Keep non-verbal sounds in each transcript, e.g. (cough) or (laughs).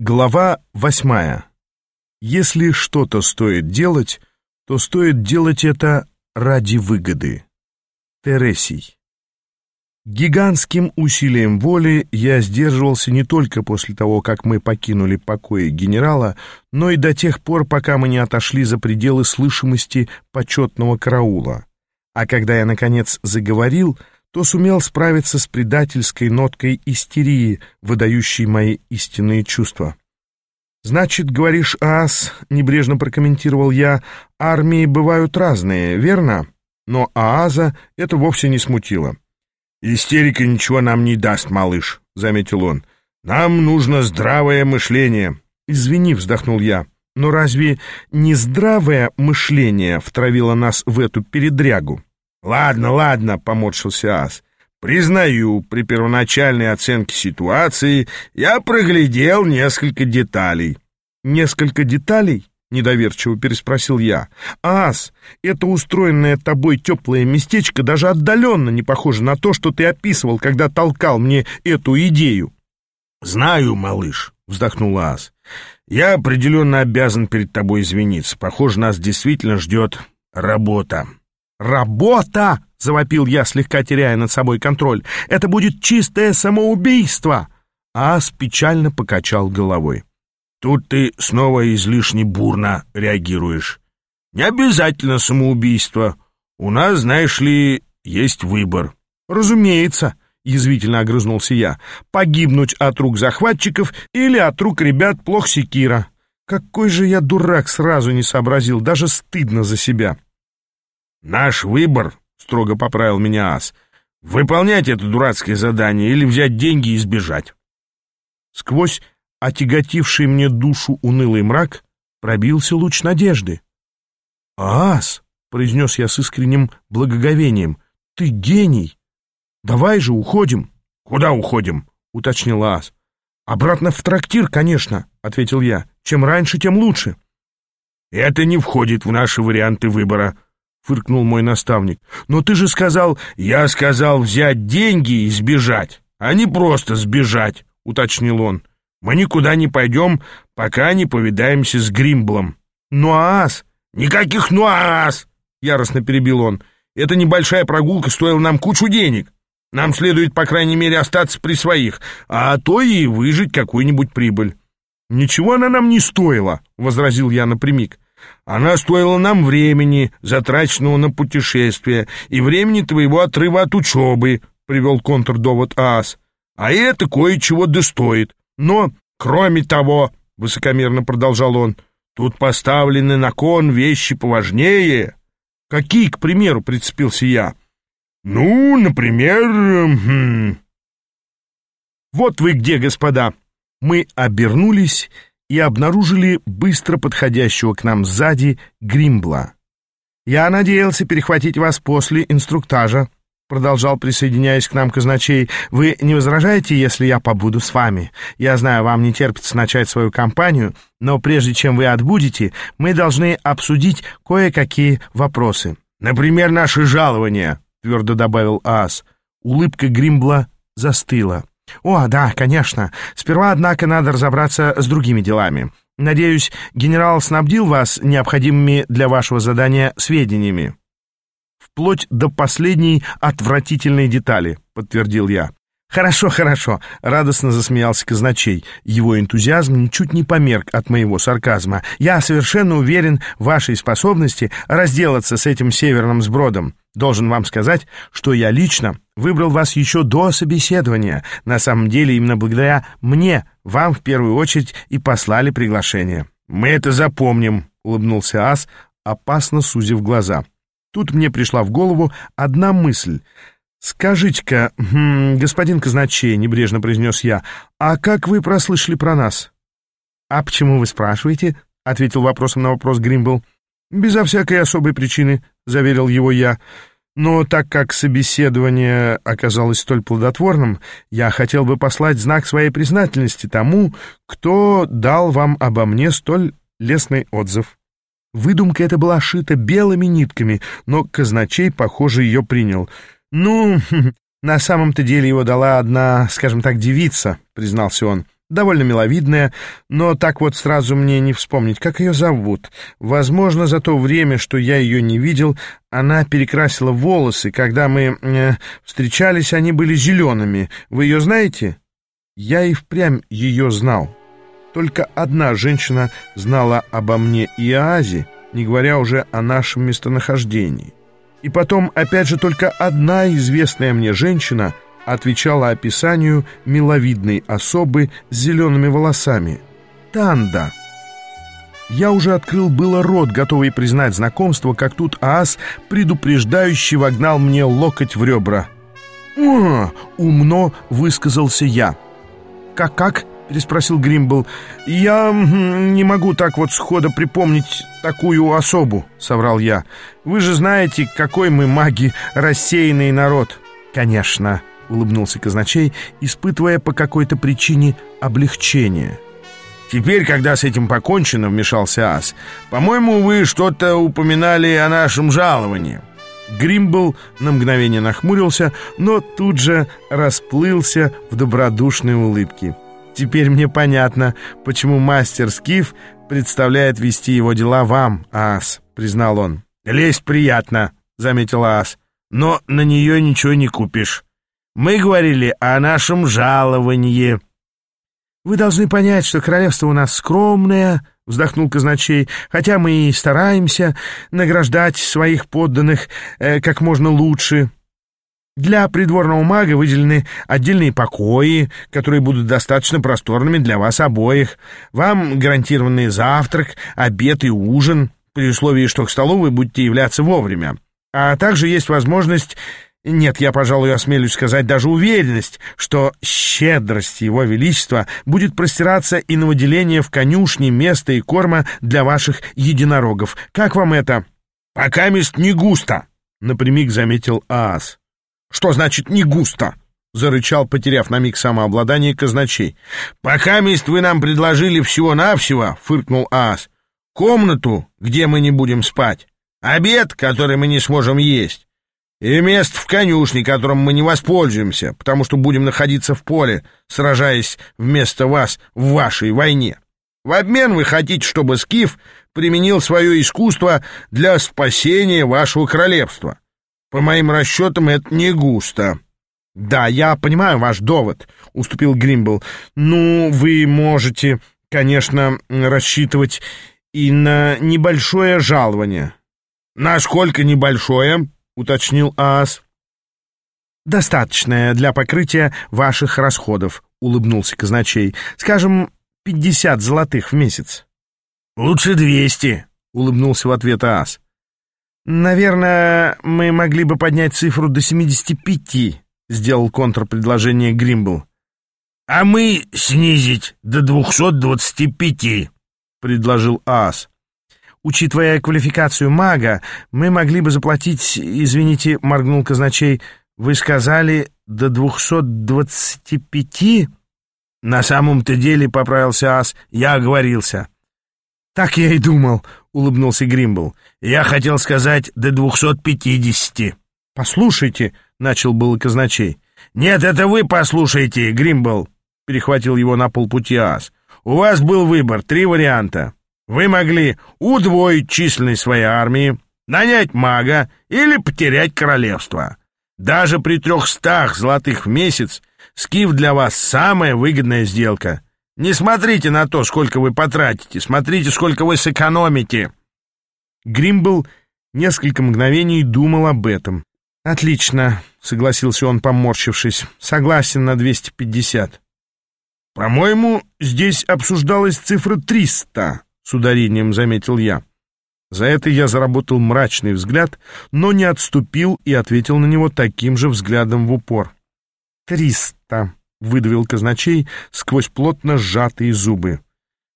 Глава восьмая. Если что-то стоит делать, то стоит делать это ради выгоды. Тересий. Гигантским усилием воли я сдерживался не только после того, как мы покинули покои генерала, но и до тех пор, пока мы не отошли за пределы слышимости почетного караула. А когда я, наконец, заговорил, то сумел справиться с предательской ноткой истерии, выдающей мои истинные чувства. «Значит, говоришь, ААС, — небрежно прокомментировал я, — армии бывают разные, верно?» Но ААЗа это вовсе не смутило. «Истерика ничего нам не даст, малыш», — заметил он. «Нам нужно здравое мышление». «Извини», — вздохнул я, — «но разве не здравое мышление втравило нас в эту передрягу?» «Ладно, ладно», — поморщился Ас. «Признаю, при первоначальной оценке ситуации я проглядел несколько деталей». «Несколько деталей?» Недоверчиво переспросил я. «Ас, это устроенное тобой теплое местечко даже отдаленно не похоже на то, что ты описывал, когда толкал мне эту идею». «Знаю, малыш», — вздохнул Ас. «Я определенно обязан перед тобой извиниться. Похоже, нас действительно ждет работа». «Работа!» — завопил я, слегка теряя над собой контроль. «Это будет чистое самоубийство!» Ас печально покачал головой. Тут ты снова излишне бурно реагируешь. Не обязательно самоубийство. У нас, знаешь ли, есть выбор. Разумеется, язвительно огрызнулся я. Погибнуть от рук захватчиков или от рук ребят плох секира. Какой же я дурак сразу не сообразил, даже стыдно за себя. Наш выбор, строго поправил меня Ас, выполнять это дурацкое задание или взять деньги и сбежать. Сквозь отяготивший мне душу унылый мрак, пробился луч надежды. «Аас!» — произнес я с искренним благоговением. «Ты гений! Давай же уходим!» «Куда уходим?» — уточнил Аас. «Обратно в трактир, конечно», — ответил я. «Чем раньше, тем лучше». «Это не входит в наши варианты выбора», — фыркнул мой наставник. «Но ты же сказал...» «Я сказал взять деньги и сбежать, а не просто сбежать», — уточнил он. Мы никуда не пойдем, пока не повидаемся с Гримблом. Нуаас! Никаких нуаас! Яростно перебил он. Эта небольшая прогулка стоила нам кучу денег. Нам следует, по крайней мере, остаться при своих, а то и выжить какую-нибудь прибыль. «Ничего она нам не стоила», — возразил я напрямик. «Она стоила нам времени, затраченного на путешествие, и времени твоего отрыва от учебы», — привел контрдовод Аас. «А это кое-чего достоит. Но, кроме того, — высокомерно продолжал он, — тут поставлены на кон вещи поважнее. Какие, к примеру, прицепился я? Ну, например... Хм... Вот вы где, господа. Мы обернулись и обнаружили быстро подходящего к нам сзади Гримбла. Я надеялся перехватить вас после инструктажа, продолжал, присоединяясь к нам казначей, «вы не возражаете, если я побуду с вами? Я знаю, вам не терпится начать свою кампанию, но прежде чем вы отбудете, мы должны обсудить кое-какие вопросы». «Например, наши жалования», — твердо добавил Аас. Улыбка Гримбла застыла. «О, да, конечно. Сперва, однако, надо разобраться с другими делами. Надеюсь, генерал снабдил вас необходимыми для вашего задания сведениями» вплоть до последней отвратительной детали», — подтвердил я. «Хорошо, хорошо», — радостно засмеялся казначей. Его энтузиазм ничуть не померк от моего сарказма. «Я совершенно уверен в вашей способности разделаться с этим северным сбродом. Должен вам сказать, что я лично выбрал вас еще до собеседования. На самом деле, именно благодаря мне вам в первую очередь и послали приглашение». «Мы это запомним», — улыбнулся Ас, опасно сузив глаза. Тут мне пришла в голову одна мысль. «Скажите-ка, хм, господин казначей», — небрежно произнес я, «а как вы прослышали про нас?» «А почему вы спрашиваете?» — ответил вопросом на вопрос Гримбл. «Безо всякой особой причины», — заверил его я. «Но так как собеседование оказалось столь плодотворным, я хотел бы послать знак своей признательности тому, кто дал вам обо мне столь лестный отзыв». Выдумка эта была шита белыми нитками, но казначей, похоже, ее принял. «Ну, (laughs) на самом-то деле его дала одна, скажем так, девица», — признался он. довольно миловидная, но так вот сразу мне не вспомнить, как ее зовут. Возможно, за то время, что я ее не видел, она перекрасила волосы. Когда мы э, встречались, они были зелеными. Вы ее знаете? Я и впрямь ее знал. Только одна женщина знала обо мне и Аазе, не говоря уже о нашем местонахождении. И потом, опять же, только одна известная мне женщина — отвечала описанию миловидной особы с зелеными волосами. Танда. Я уже открыл было рот, готовый признать знакомство, как тут Аас предупреждающе вогнал мне локоть в ребра. «О!» — умно высказался я. «Как-как?» — переспросил Гримбл. «Я не могу так вот схода припомнить такую особу», — соврал я. «Вы же знаете, какой мы маги, рассеянный народ». «Конечно», — улыбнулся казначей, испытывая по какой-то причине облегчение. «Теперь, когда с этим покончено, — вмешался Ас, — по-моему, вы что-то упоминали о нашем жаловании». Гримбл на мгновение нахмурился, но тут же расплылся в добродушной улыбке. «Теперь мне понятно, почему мастер Скиф представляет вести его дела вам, Ас», — признал он. «Лезть приятно», — заметил Ас, — «но на нее ничего не купишь. Мы говорили о нашем жаловании». «Вы должны понять, что королевство у нас скромное», — вздохнул казначей, «хотя мы и стараемся награждать своих подданных э, как можно лучше». Для придворного мага выделены отдельные покои, которые будут достаточно просторными для вас обоих. Вам гарантированный завтрак, обед и ужин, при условии, что к столу вы будете являться вовремя. А также есть возможность нет, я, пожалуй, осмелюсь сказать даже уверенность, что щедрость Его Величества будет простираться и на выделение в конюшне места и корма для ваших единорогов. Как вам это? — Пока мест не густо, — напрямик заметил Аас. — Что значит «не густо»? — зарычал, потеряв на миг самообладание казначей. — Пока мест вы нам предложили всего-навсего, — фыркнул Аас, — комнату, где мы не будем спать, обед, который мы не сможем есть, и мест в конюшне, которым мы не воспользуемся, потому что будем находиться в поле, сражаясь вместо вас в вашей войне. В обмен вы хотите, чтобы Скиф применил свое искусство для спасения вашего королевства. По моим расчетам, это не густо». «Да, я понимаю ваш довод», — уступил Гримбл. «Ну, вы можете, конечно, рассчитывать и на небольшое жалование». «Насколько небольшое?» — уточнил Аас. «Достаточное для покрытия ваших расходов», — улыбнулся казначей. «Скажем, пятьдесят золотых в месяц». «Лучше двести», — улыбнулся в ответ Аас. «Наверное, мы могли бы поднять цифру до семидесяти пяти», — сделал контрпредложение Гримбл. «А мы снизить до двухсот двадцати пяти», — предложил Аас. Учитывая квалификацию мага, мы могли бы заплатить, извините, моргнул казначей, вы сказали до двухсот двадцати пяти? На самом-то деле, поправился Ас, я оговорился. Так я и думал, улыбнулся Гримбл. Я хотел сказать до двухсот пятидесяти. Послушайте, начал был казначей. Нет, это вы послушайте, Гримбл, перехватил его на полпути Ас. У вас был выбор, три варианта. Вы могли удвоить численность своей армии, нанять мага или потерять королевство. Даже при трехстах золотых в месяц скиф для вас самая выгодная сделка. Не смотрите на то, сколько вы потратите, смотрите, сколько вы сэкономите. Гримбл несколько мгновений думал об этом. «Отлично», — согласился он, поморщившись. «Согласен на 250». «По-моему, здесь обсуждалась цифра 300», — с ударением заметил я. За это я заработал мрачный взгляд, но не отступил и ответил на него таким же взглядом в упор. «Триста», — выдавил казначей сквозь плотно сжатые зубы.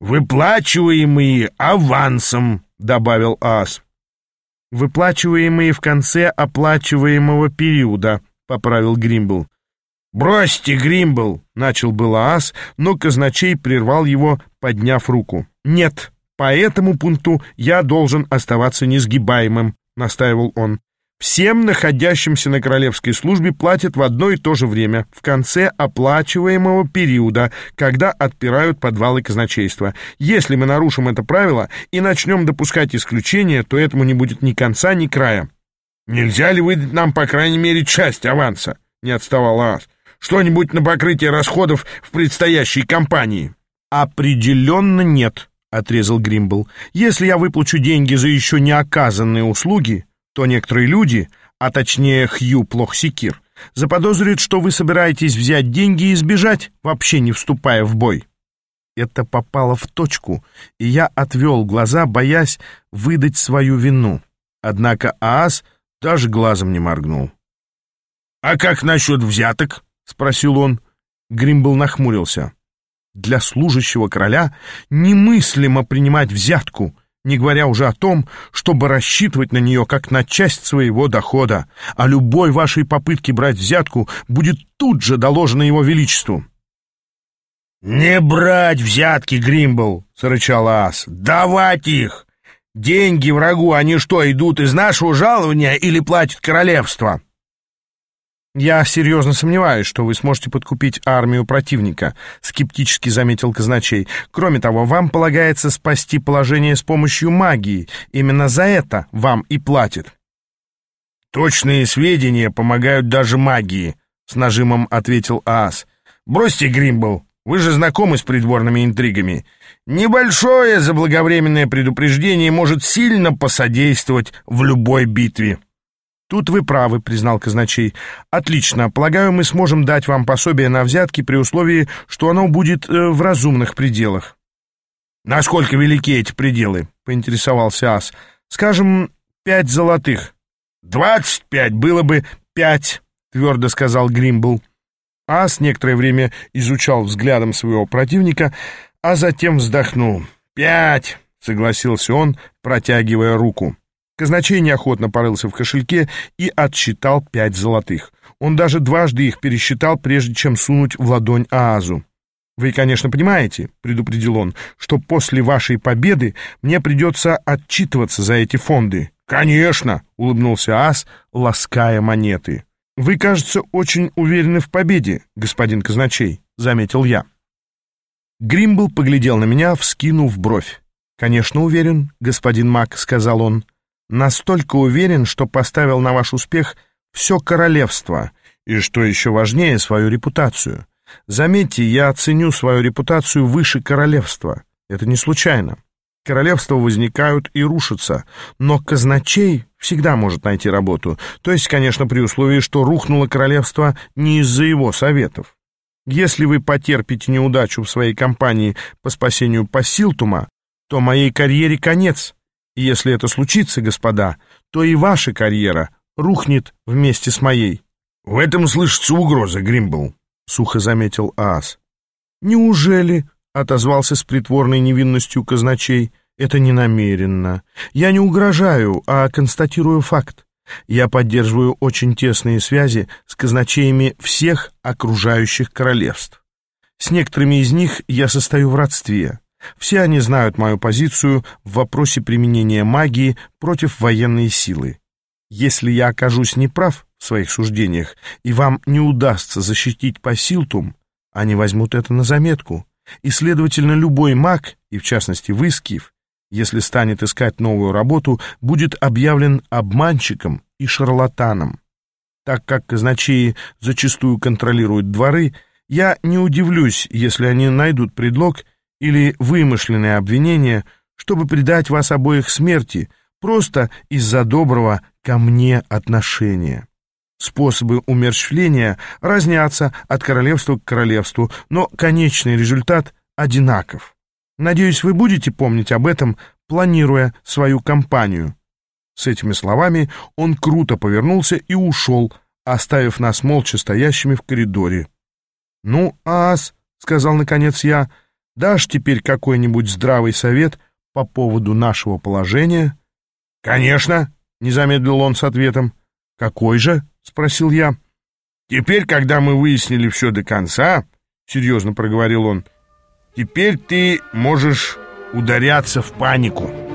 «Выплачиваемые авансом», — добавил Ас. «Выплачиваемые в конце оплачиваемого периода», — поправил Гримбл. «Бросьте, Гримбл!» — начал был Ас, но казначей прервал его, подняв руку. «Нет, по этому пункту я должен оставаться несгибаемым», — настаивал он. Всем находящимся на королевской службе платят в одно и то же время, в конце оплачиваемого периода, когда отпирают подвалы казначейства. Если мы нарушим это правило и начнем допускать исключения, то этому не будет ни конца, ни края. «Нельзя ли выдать нам, по крайней мере, часть аванса?» — не отставал Аас. «Что-нибудь на покрытие расходов в предстоящей кампании?» «Определенно нет», — отрезал Гримбл. «Если я выплачу деньги за еще не оказанные услуги, то некоторые люди, а точнее Хью Плохсикир, заподозрят, что вы собираетесь взять деньги и сбежать, вообще не вступая в бой. Это попало в точку, и я отвел глаза, боясь выдать свою вину. Однако Аас даже глазом не моргнул. «А как насчет взяток?» — спросил он. Гримбл нахмурился. «Для служащего короля немыслимо принимать взятку», не говоря уже о том, чтобы рассчитывать на нее как на часть своего дохода, а любой вашей попытке брать взятку будет тут же доложено его величеству. «Не брать взятки, Гримбл!» — срычал Ас. «Давать их! Деньги врагу, они что, идут из нашего жалования или платит королевство?» «Я серьезно сомневаюсь, что вы сможете подкупить армию противника», — скептически заметил казначей. «Кроме того, вам полагается спасти положение с помощью магии. Именно за это вам и платят». «Точные сведения помогают даже магии», — с нажимом ответил Аас. «Бросьте, Гримбл, вы же знакомы с придворными интригами. Небольшое заблаговременное предупреждение может сильно посодействовать в любой битве». «Тут вы правы», — признал казначей. «Отлично. Полагаю, мы сможем дать вам пособие на взятки при условии, что оно будет э, в разумных пределах». «Насколько велики эти пределы?» — поинтересовался Ас. «Скажем, пять золотых». «Двадцать пять было бы пять», — твердо сказал Гримбл. Ас некоторое время изучал взглядом своего противника, а затем вздохнул. «Пять», — согласился он, протягивая руку. Казначей неохотно порылся в кошельке и отсчитал пять золотых. Он даже дважды их пересчитал, прежде чем сунуть в ладонь Аазу. «Вы, конечно, понимаете, — предупредил он, — что после вашей победы мне придется отчитываться за эти фонды». «Конечно!» — улыбнулся Аас, лаская монеты. «Вы, кажется, очень уверены в победе, господин казначей», — заметил я. Гримбл поглядел на меня, вскинув бровь. «Конечно, уверен, господин Мак», — сказал он. Настолько уверен, что поставил на ваш успех все королевство и, что еще важнее, свою репутацию. Заметьте, я оценю свою репутацию выше королевства. Это не случайно. Королевства возникают и рушатся, но казначей всегда может найти работу, то есть, конечно, при условии, что рухнуло королевство не из-за его советов. Если вы потерпите неудачу в своей кампании по спасению Пасилтума, то моей карьере конец, и если это случится, господа, то и ваша карьера рухнет вместе с моей. — В этом слышится угроза, Гримбл, — сухо заметил Аас. — Неужели? — отозвался с притворной невинностью казначей. — Это не намеренно. Я не угрожаю, а констатирую факт. Я поддерживаю очень тесные связи с казначеями всех окружающих королевств. С некоторыми из них я состою в родстве. Все они знают мою позицию в вопросе применения магии против военной силы. Если я окажусь неправ в своих суждениях, и вам не удастся защитить Пасилтум, они возьмут это на заметку, и, следовательно, любой маг, и в частности вы, Скиф, если станет искать новую работу, будет объявлен обманщиком и шарлатаном. Так как казначеи зачастую контролируют дворы, я не удивлюсь, если они найдут предлог или вымышленное обвинение, чтобы предать вас обоих смерти, просто из-за доброго ко мне отношения. Способы умерщвления разнятся от королевства к королевству, но конечный результат одинаков. Надеюсь, вы будете помнить об этом, планируя свою кампанию. С этими словами он круто повернулся и ушел, оставив нас молча стоящими в коридоре. «Ну, ас», — сказал наконец я, — Дашь теперь какой-нибудь здравый совет по поводу нашего положения?» «Конечно», — не замедлил он с ответом. «Какой же?» — спросил я. «Теперь, когда мы выяснили все до конца», — серьезно проговорил он, — «теперь ты можешь ударяться в панику».